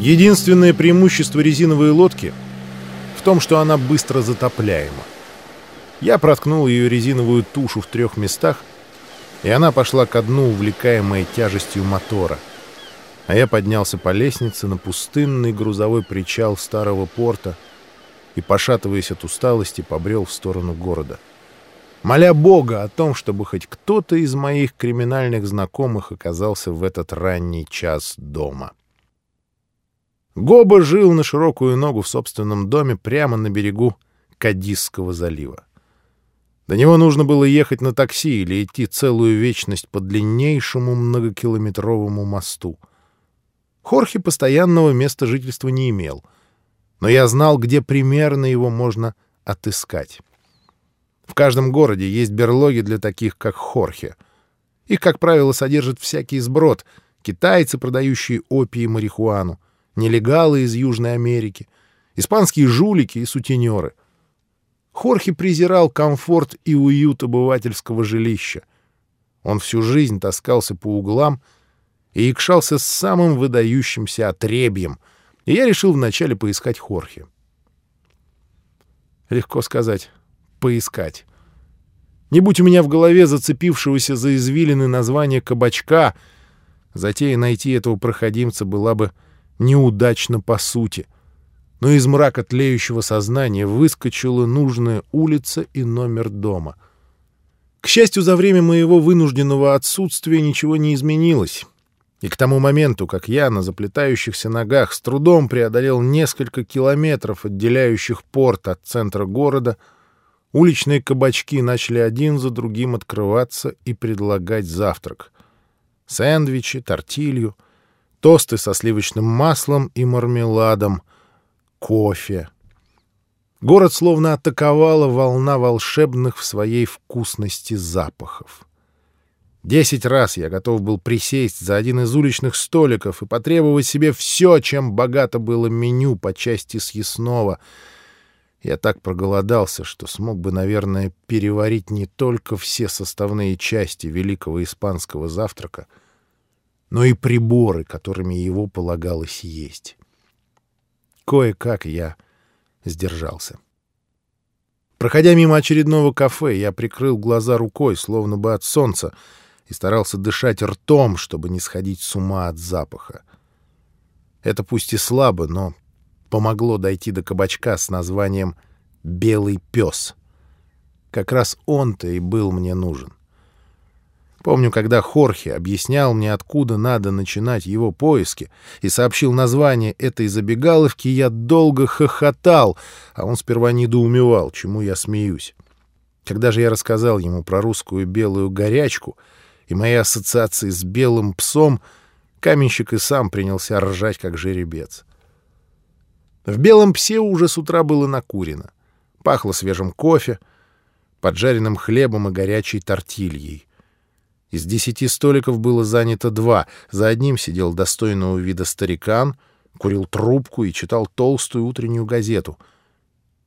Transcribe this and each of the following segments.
Единственное преимущество резиновой лодки в том, что она быстро затопляема. Я проткнул ее резиновую тушу в трех местах, и она пошла ко дну, увлекаемая тяжестью мотора. А я поднялся по лестнице на пустынный грузовой причал старого порта и, пошатываясь от усталости, побрел в сторону города. Моля Бога о том, чтобы хоть кто-то из моих криминальных знакомых оказался в этот ранний час дома. Гоба жил на широкую ногу в собственном доме прямо на берегу Кадисского залива. До него нужно было ехать на такси или идти целую вечность по длиннейшему многокилометровому мосту. Хорхе постоянного места жительства не имел, но я знал, где примерно его можно отыскать. В каждом городе есть берлоги для таких, как Хорхе. Их, как правило, содержит всякий сброд — китайцы, продающие опий и марихуану, нелегалы из Южной Америки, испанские жулики и сутенеры. Хорхе презирал комфорт и уют обывательского жилища. Он всю жизнь таскался по углам и икшался с самым выдающимся отребьем, и я решил вначале поискать Хорхе. Легко сказать «поискать». Не будь у меня в голове зацепившегося за извилины названия кабачка, затея найти этого проходимца была бы неудачно по сути — но из мрака тлеющего сознания выскочила нужная улица и номер дома. К счастью, за время моего вынужденного отсутствия ничего не изменилось. И к тому моменту, как я на заплетающихся ногах с трудом преодолел несколько километров, отделяющих порт от центра города, уличные кабачки начали один за другим открываться и предлагать завтрак. Сэндвичи, тортилью, тосты со сливочным маслом и мармеладом, кофе. Город словно атаковала волна волшебных в своей вкусности запахов. Десять раз я готов был присесть за один из уличных столиков и потребовать себе все, чем богато было меню по части съестного. Я так проголодался, что смог бы, наверное, переварить не только все составные части великого испанского завтрака, но и приборы, которыми его полагалось есть. Кое-как я сдержался. Проходя мимо очередного кафе, я прикрыл глаза рукой, словно бы от солнца, и старался дышать ртом, чтобы не сходить с ума от запаха. Это пусть и слабо, но помогло дойти до кабачка с названием «Белый пес». Как раз он-то и был мне нужен. Помню, когда Хорхе объяснял мне, откуда надо начинать его поиски, и сообщил название этой забегаловки, я долго хохотал, а он сперва недоумевал, чему я смеюсь. Когда же я рассказал ему про русскую белую горячку и мои ассоциации с белым псом, каменщик и сам принялся ржать, как жеребец. В белом псе уже с утра было накурено. Пахло свежим кофе, поджаренным хлебом и горячей тортильей. Из десяти столиков было занято два. За одним сидел достойного вида старикан, курил трубку и читал толстую утреннюю газету.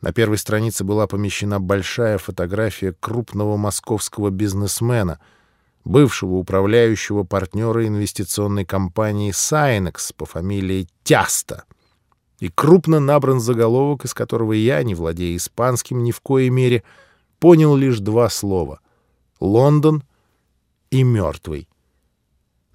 На первой странице была помещена большая фотография крупного московского бизнесмена, бывшего управляющего партнера инвестиционной компании «Сайнекс» по фамилии Тяста. И крупно набран заголовок, из которого я, не владея испанским ни в коей мере, понял лишь два слова — «Лондон» и мертвый.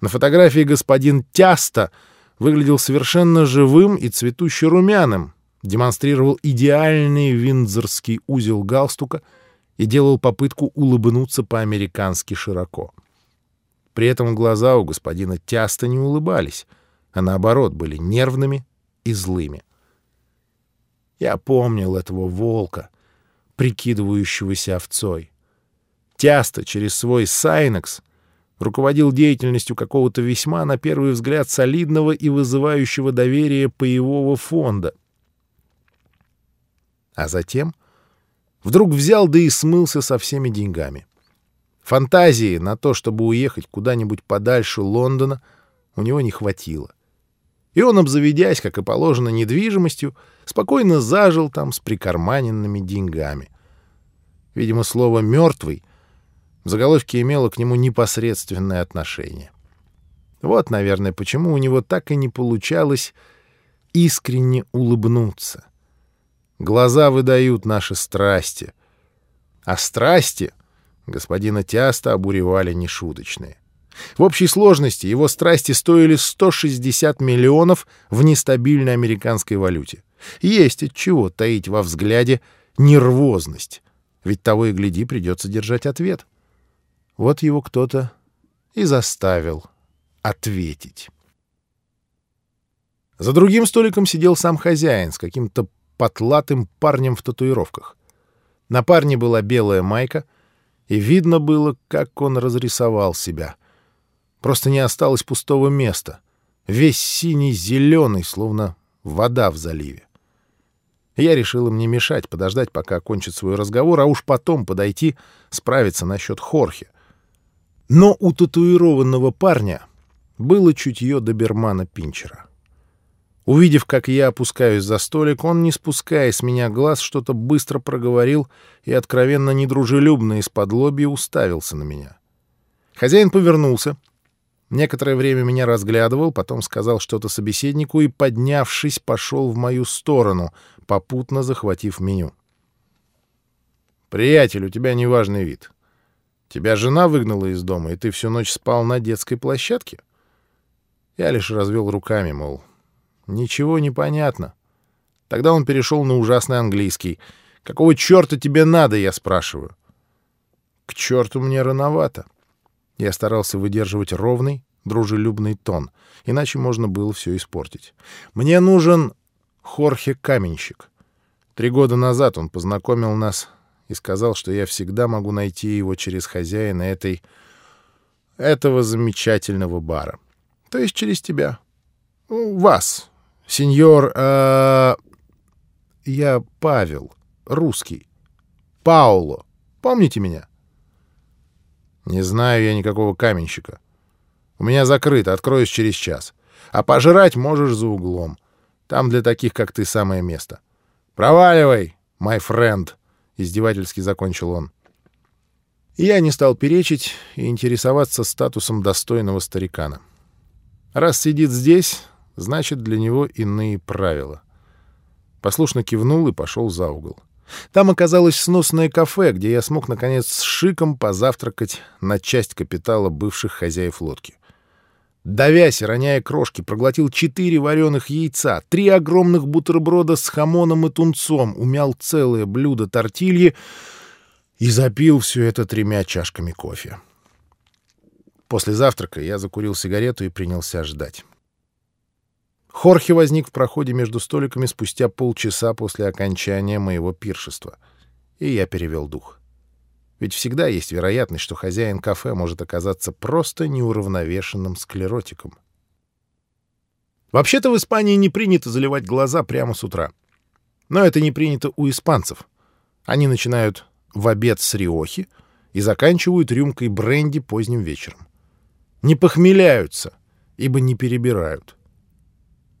На фотографии господин Тяста выглядел совершенно живым и цветуще румяным, демонстрировал идеальный виндзорский узел галстука и делал попытку улыбнуться по-американски широко. При этом глаза у господина Тяста не улыбались, а наоборот были нервными и злыми. Я помнил этого волка, прикидывающегося овцой. Тяста через свой Сайнекс руководил деятельностью какого-то весьма, на первый взгляд, солидного и вызывающего доверие паевого фонда. А затем вдруг взял да и смылся со всеми деньгами. Фантазии на то, чтобы уехать куда-нибудь подальше Лондона, у него не хватило. И он, обзаведясь, как и положено, недвижимостью, спокойно зажил там с прикарманенными деньгами. Видимо, слово «мертвый» — в заголовке имело к нему непосредственное отношение. Вот, наверное, почему у него так и не получалось искренне улыбнуться. Глаза выдают наши страсти. А страсти господина Тяста обуревали нешуточные. В общей сложности его страсти стоили 160 миллионов в нестабильной американской валюте. Есть от чего таить во взгляде нервозность, ведь того и гляди придется держать ответ. Вот его кто-то и заставил ответить. За другим столиком сидел сам хозяин с каким-то потлатым парнем в татуировках. На парне была белая майка, и видно было, как он разрисовал себя. Просто не осталось пустого места. Весь синий-зеленый, словно вода в заливе. Я решил им не мешать, подождать, пока окончит свой разговор, а уж потом подойти, справиться насчет Хорхе. Но у татуированного парня было чутье добермана Пинчера. Увидев, как я опускаюсь за столик, он, не спуская с меня глаз, что-то быстро проговорил и откровенно недружелюбно из-под лоби уставился на меня. Хозяин повернулся, некоторое время меня разглядывал, потом сказал что-то собеседнику и, поднявшись, пошел в мою сторону, попутно захватив меню. «Приятель, у тебя неважный вид. Тебя жена выгнала из дома, и ты всю ночь спал на детской площадке?» Я лишь развел руками, мол, Ничего не понятно. Тогда он перешел на ужасный английский. «Какого черта тебе надо?» — я спрашиваю. «К черту мне рановато». Я старался выдерживать ровный, дружелюбный тон, иначе можно было все испортить. «Мне нужен Хорхе Каменщик. Три года назад он познакомил нас и сказал, что я всегда могу найти его через хозяина этой... этого замечательного бара. То есть через тебя. Вас, Сеньор... Э, я Павел, русский. Пауло. Помните меня? Не знаю я никакого каменщика. У меня закрыто, откроюсь через час. А пожрать можешь за углом. Там для таких, как ты, самое место. Проваливай, мой френд, издевательски закончил он. Я не стал перечить и интересоваться статусом достойного старикана. Раз сидит здесь, Значит, для него иные правила. Послушно кивнул и пошел за угол. Там оказалось сносное кафе, где я смог, наконец, с шиком позавтракать на часть капитала бывших хозяев лодки. Давясь, роняя крошки, проглотил четыре вареных яйца, три огромных бутерброда с хамоном и тунцом, умял целое блюдо тортильи и запил все это тремя чашками кофе. После завтрака я закурил сигарету и принялся ждать. Хорхе возник в проходе между столиками спустя полчаса после окончания моего пиршества. И я перевел дух. Ведь всегда есть вероятность, что хозяин кафе может оказаться просто неуравновешенным склеротиком. Вообще-то в Испании не принято заливать глаза прямо с утра. Но это не принято у испанцев. Они начинают в обед с риохи и заканчивают рюмкой бренди поздним вечером. Не похмеляются, ибо не перебирают.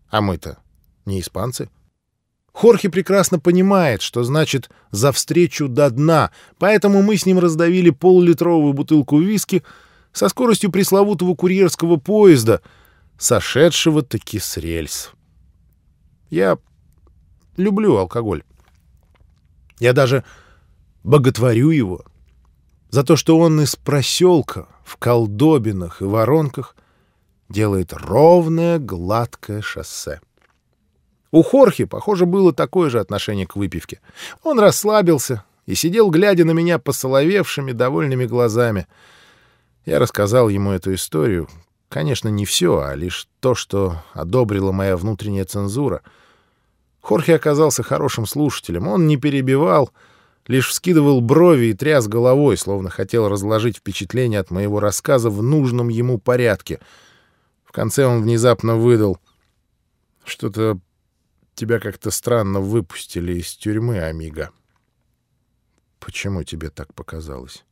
А мы-то не испанцы. Хорхе прекрасно понимает, что значит «за встречу до дна», поэтому мы с ним раздавили полулитровую бутылку виски со скоростью пресловутого курьерского поезда, сошедшего-таки с рельс. Я люблю алкоголь. Я даже боготворю его за то, что он из проселка в колдобинах и воронках делает ровное, гладкое шоссе. У Хорхи, похоже, было такое же отношение к выпивке. Он расслабился и сидел, глядя на меня посоловевшими, довольными глазами. Я рассказал ему эту историю. Конечно, не все, а лишь то, что одобрила моя внутренняя цензура. Хорхе оказался хорошим слушателем. Он не перебивал, лишь вскидывал брови и тряс головой, словно хотел разложить впечатление от моего рассказа в нужном ему порядке — конце он внезапно выдал. «Что-то тебя как-то странно выпустили из тюрьмы, Амиго». «Почему тебе так показалось?»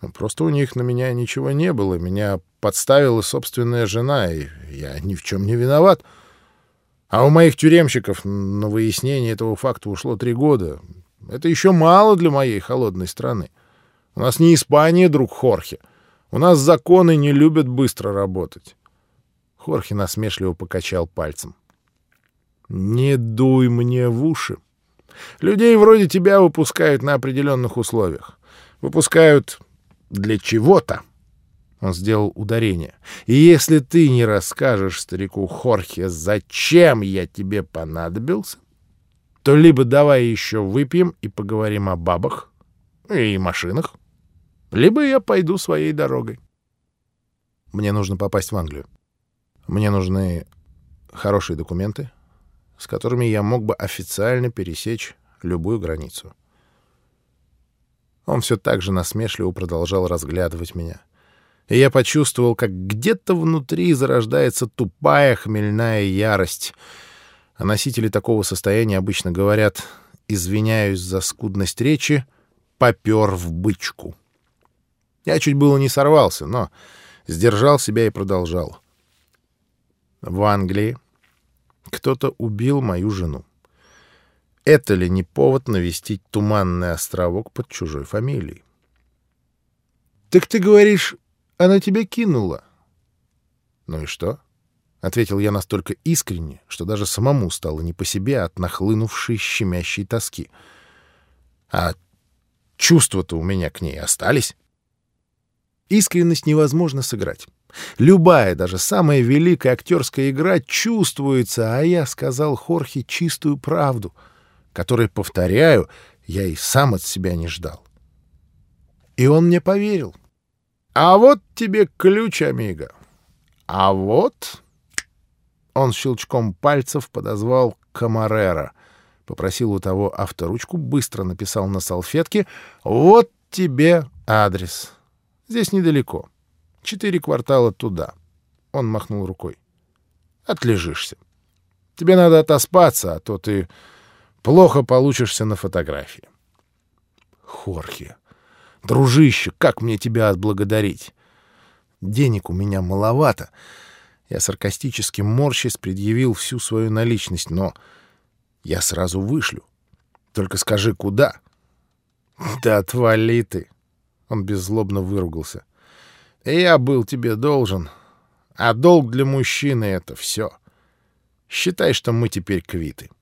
«Ну, «Просто у них на меня ничего не было. Меня подставила собственная жена, и я ни в чем не виноват. А у моих тюремщиков на выяснение этого факта ушло три года. Это еще мало для моей холодной страны. У нас не Испания, друг Хорхе. У нас законы не любят быстро работать. Хорхе насмешливо покачал пальцем. Не дуй мне в уши. Людей вроде тебя выпускают на определенных условиях. Выпускают для чего-то. Он сделал ударение. И если ты не расскажешь старику Хорхе, зачем я тебе понадобился, то либо давай еще выпьем и поговорим о бабах и машинах, либо я пойду своей дорогой. Мне нужно попасть в Англию. Мне нужны хорошие документы, с которыми я мог бы официально пересечь любую границу. Он все так же насмешливо продолжал разглядывать меня. И я почувствовал, как где-то внутри зарождается тупая хмельная ярость. А носители такого состояния обычно говорят «извиняюсь за скудность речи», «попер в бычку». Я чуть было не сорвался, но сдержал себя и продолжал. В Англии кто-то убил мою жену. Это ли не повод навестить туманный островок под чужой фамилией? — Так ты говоришь, она тебя кинула? — Ну и что? — ответил я настолько искренне, что даже самому стало не по себе от нахлынувшей щемящей тоски. — А чувства-то у меня к ней остались. Искренность невозможно сыграть. Любая, даже самая великая актерская игра чувствуется, а я сказал Хорхе чистую правду, которой, повторяю, я и сам от себя не ждал. И он мне поверил. «А вот тебе ключ, Амиго. А вот...» Он щелчком пальцев подозвал Камарера, попросил у того авторучку, быстро написал на салфетке «Вот тебе адрес. Здесь недалеко». Четыре квартала туда. Он махнул рукой. Отлежишься. Тебе надо отоспаться, а то ты плохо получишься на фотографии. Хорхе, дружище, как мне тебя отблагодарить? Денег у меня маловато. Я саркастически морщись предъявил всю свою наличность, но я сразу вышлю. Только скажи, куда? Да отвали ты. Он беззлобно выругался. Я был тебе должен, а долг для мужчины — это все. Считай, что мы теперь квиты. —